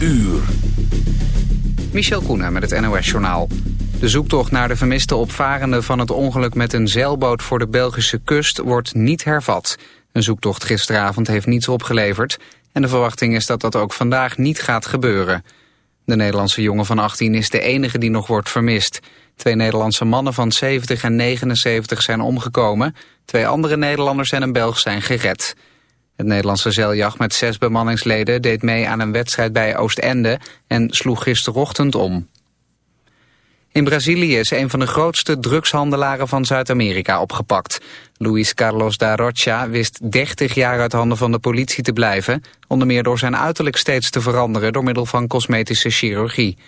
uur. Michel Koenen met het NOS-journaal. De zoektocht naar de vermiste opvarenden van het ongeluk met een zeilboot voor de Belgische kust wordt niet hervat. Een zoektocht gisteravond heeft niets opgeleverd en de verwachting is dat dat ook vandaag niet gaat gebeuren. De Nederlandse jongen van 18 is de enige die nog wordt vermist. Twee Nederlandse mannen van 70 en 79 zijn omgekomen. Twee andere Nederlanders en een Belg zijn gered. Het Nederlandse zeiljacht met zes bemanningsleden deed mee aan een wedstrijd bij Oostende en sloeg gisterochtend om. In Brazilië is een van de grootste drugshandelaren van Zuid-Amerika opgepakt. Luis Carlos da Rocha wist 30 jaar uit handen van de politie te blijven... onder meer door zijn uiterlijk steeds te veranderen door middel van cosmetische chirurgie.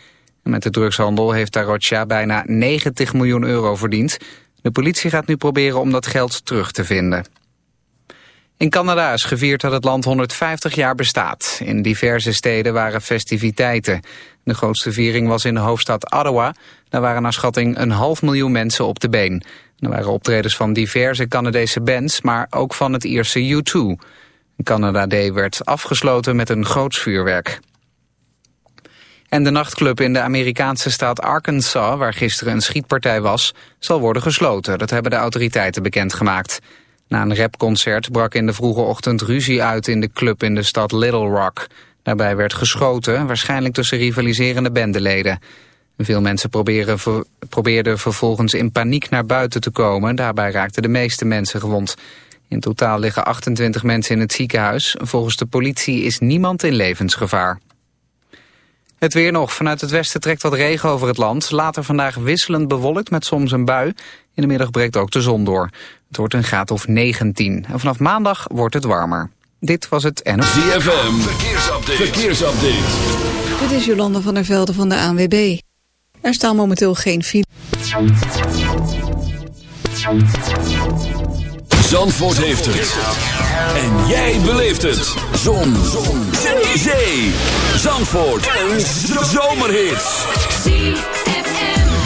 Met de drugshandel heeft da Rocha bijna 90 miljoen euro verdiend. De politie gaat nu proberen om dat geld terug te vinden. In Canada is gevierd dat het land 150 jaar bestaat. In diverse steden waren festiviteiten. De grootste viering was in de hoofdstad Ottawa. Daar waren naar schatting een half miljoen mensen op de been. Er waren optredens van diverse Canadese bands, maar ook van het Ierse U2. Canada Day werd afgesloten met een groots vuurwerk. En de nachtclub in de Amerikaanse staat Arkansas, waar gisteren een schietpartij was, zal worden gesloten. Dat hebben de autoriteiten bekendgemaakt. Na een rapconcert brak in de vroege ochtend ruzie uit in de club in de stad Little Rock. Daarbij werd geschoten, waarschijnlijk tussen rivaliserende bendeleden. Veel mensen probeerden vervolgens in paniek naar buiten te komen. Daarbij raakten de meeste mensen gewond. In totaal liggen 28 mensen in het ziekenhuis. Volgens de politie is niemand in levensgevaar. Het weer nog. Vanuit het westen trekt wat regen over het land. Later vandaag wisselend bewolkt met soms een bui. In de middag breekt ook de zon door. Het wordt een graad of 19. En vanaf maandag wordt het warmer. Dit was het NOS. ZFM. Verkeersupdate. Verkeersupdate. Dit is Jolanda van der Velde van de ANWB. Er staan momenteel geen file. Zandvoort heeft het. En jij beleeft het. Zon. Zon. Zee. Zee. Zandvoort. Een zomerhit.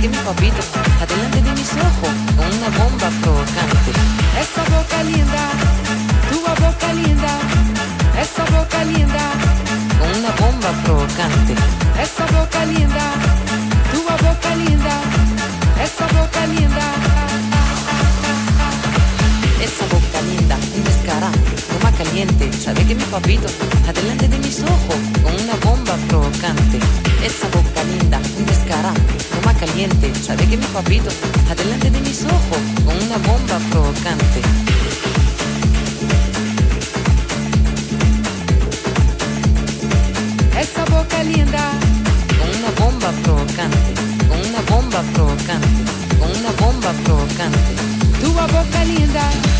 Que mi papito, adelante de mis ojos, con una bomba provocante. Essa boca linda, tua boca linda, essa boca linda, Con una bomba provocante. essa boca linda, tua boca linda, essa boca linda. Esa boca linda, espuma caliente. Sabe que mi papito adelante de mis ojos con una bomba provocante. Esa boca linda, un descarado, espuma caliente. Sabe que mi papito adelante de mis ojos con una bomba provocante. Esa boca linda, con una bomba provocante, con una bomba provocante, con una bomba provocante. Tu boca linda.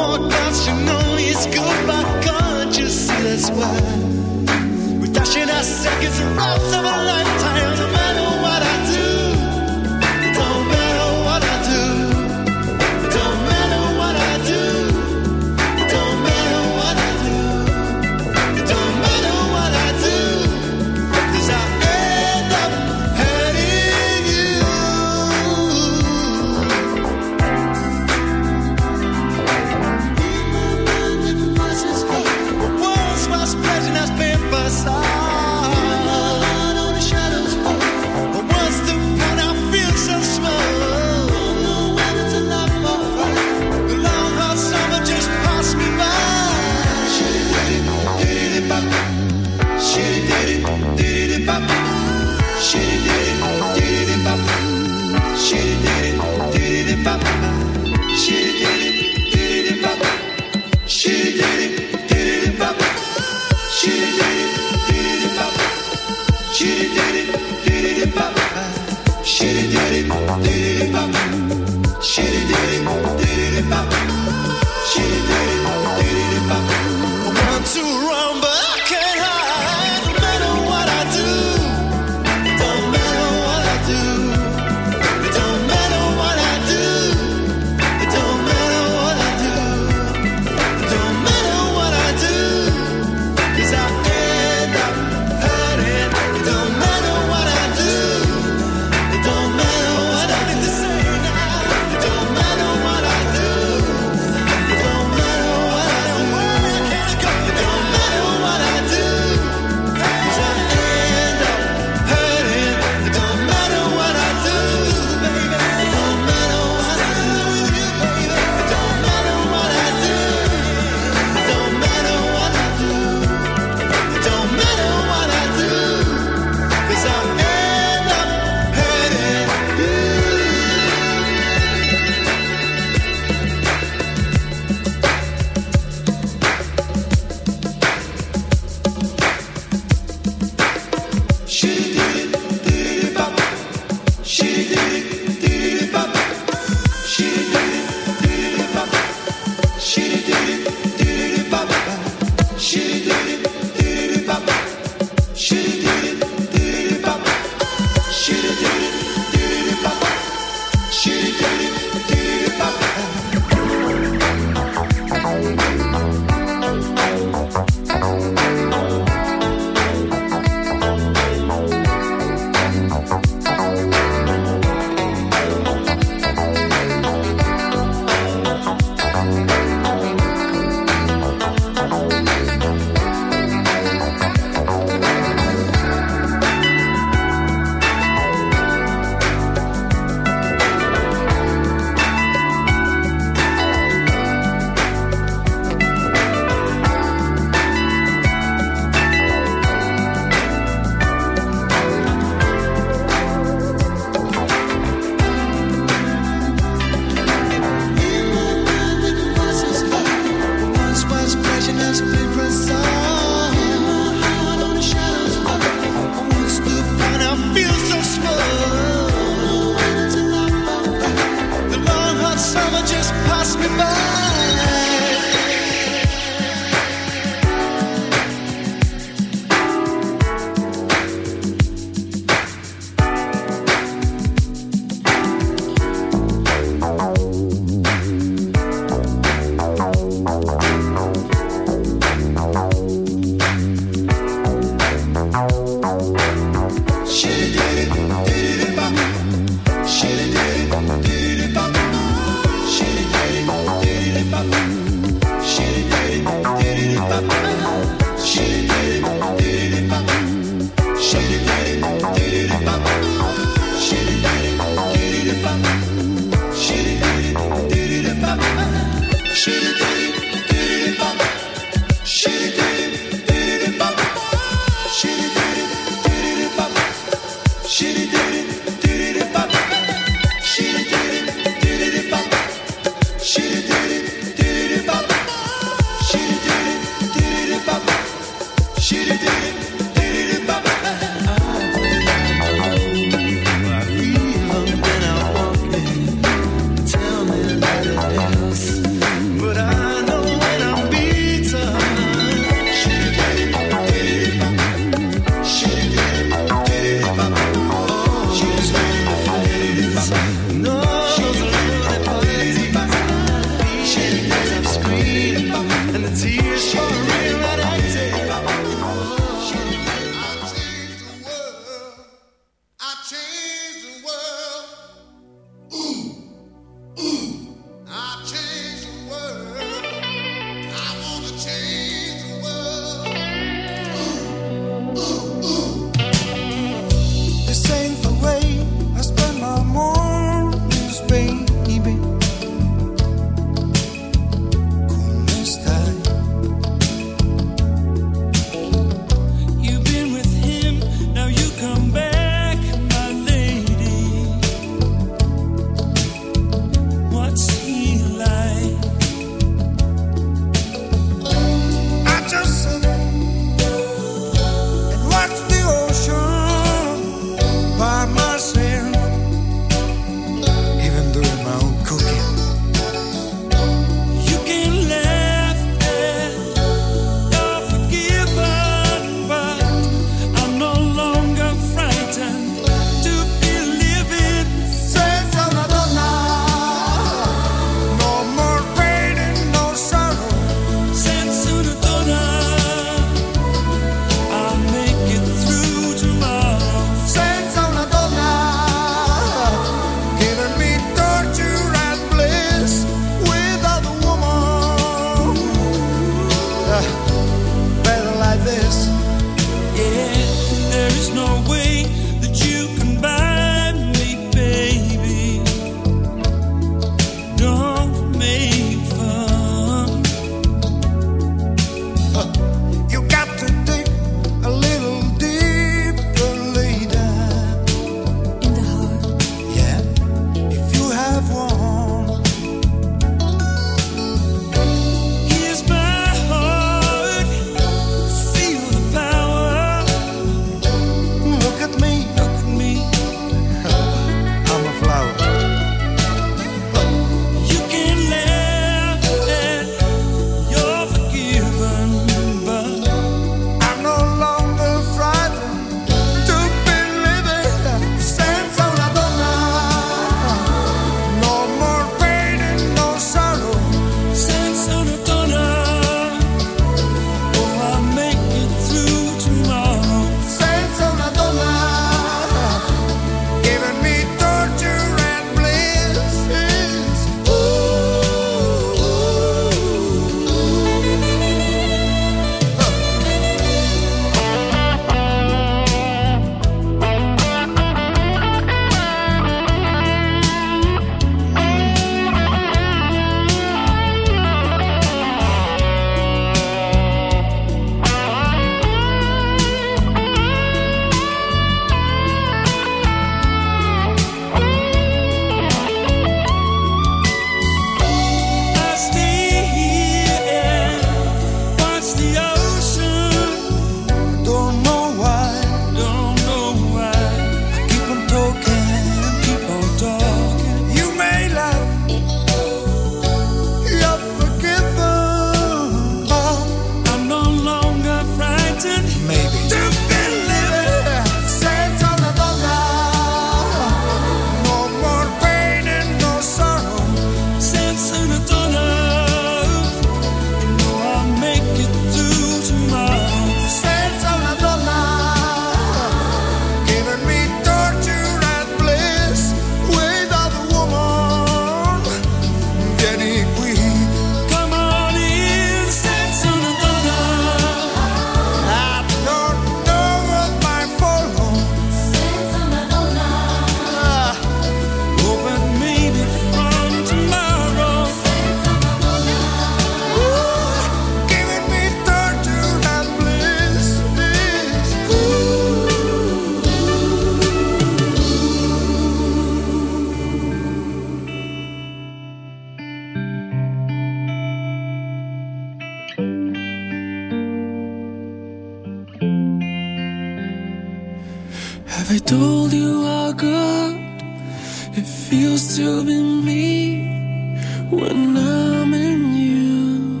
when I'm in you.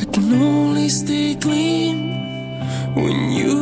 I can only stay clean when you.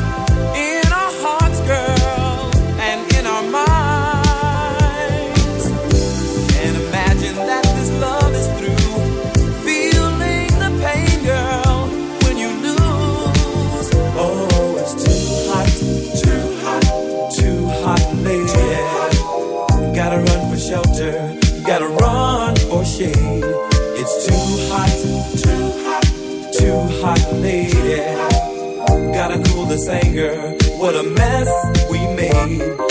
what a mess we made.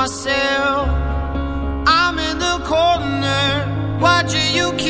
myself. I'm in the corner watching you keep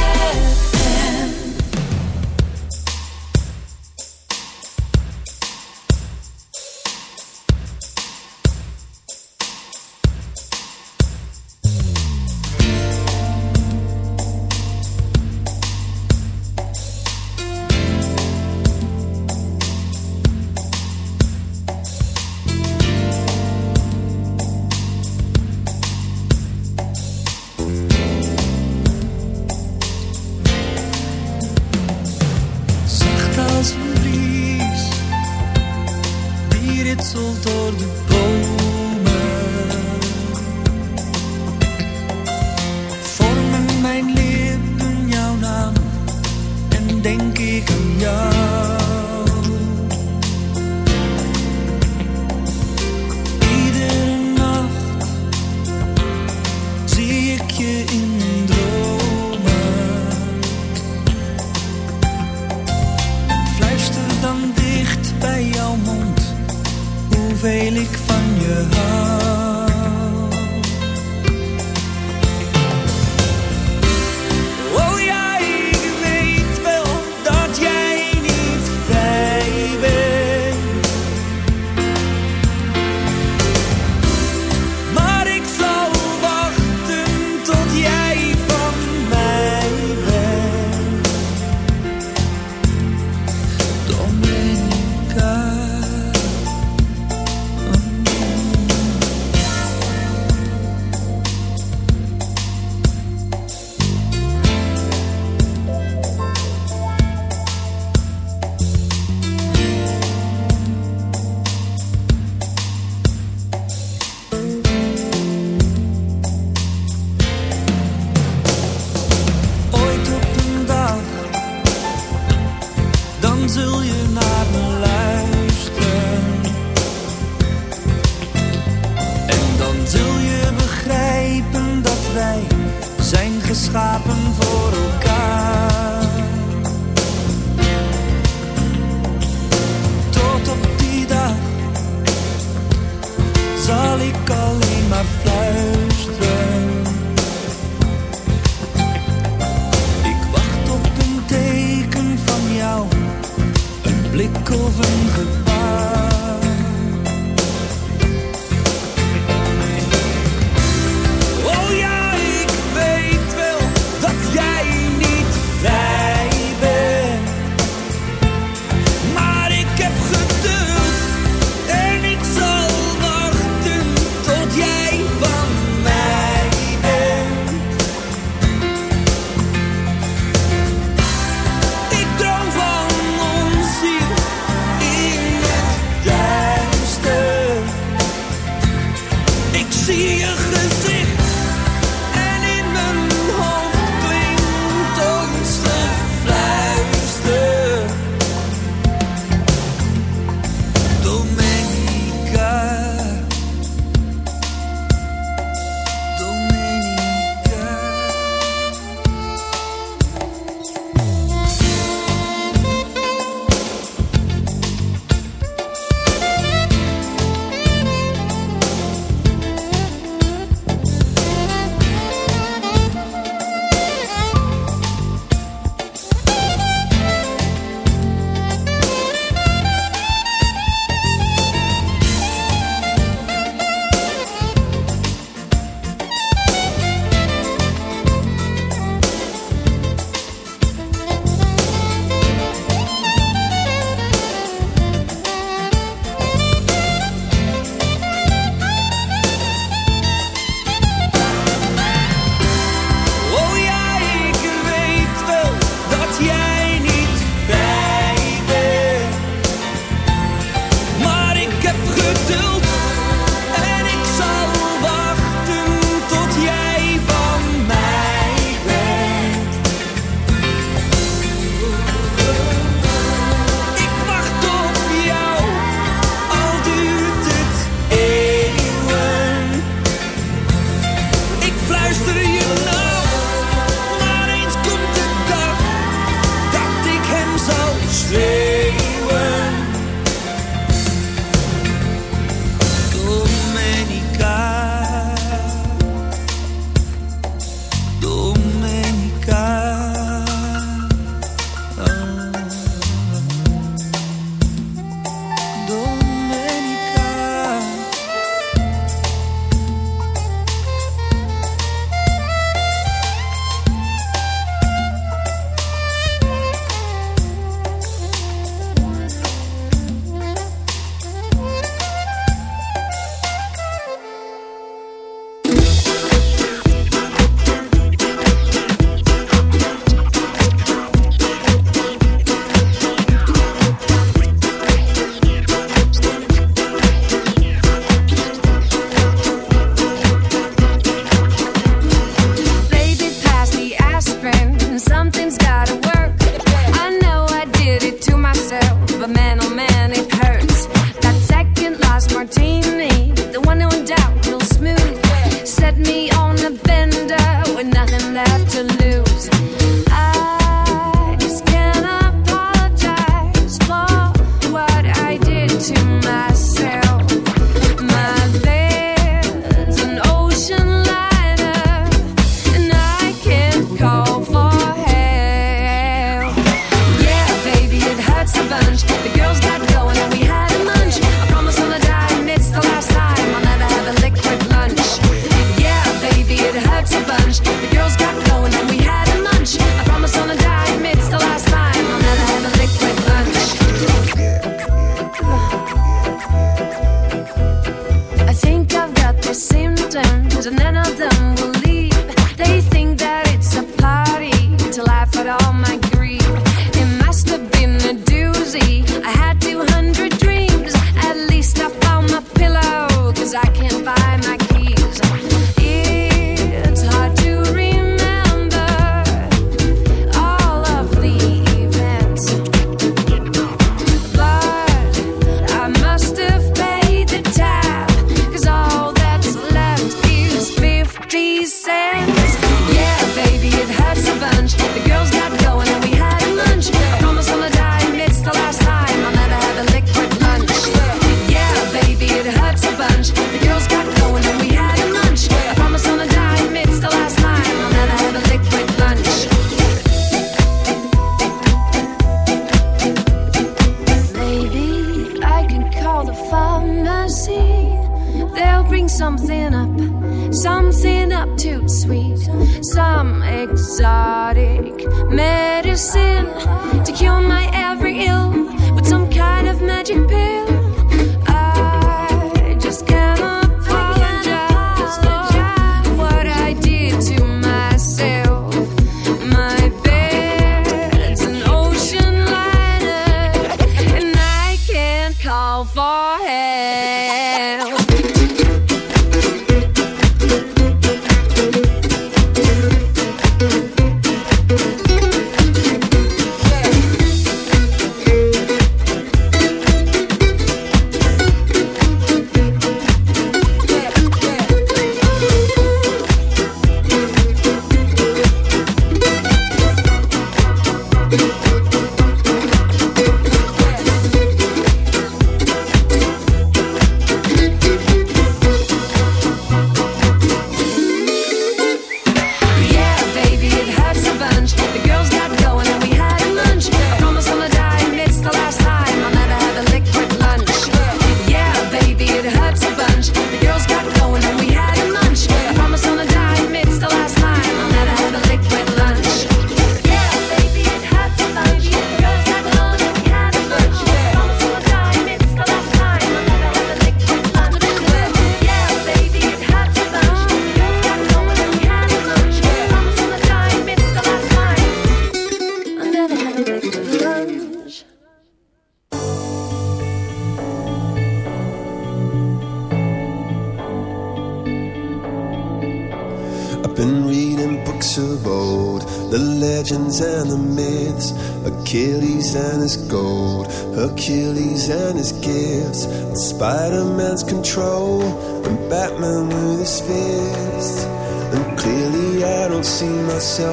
azul tordo.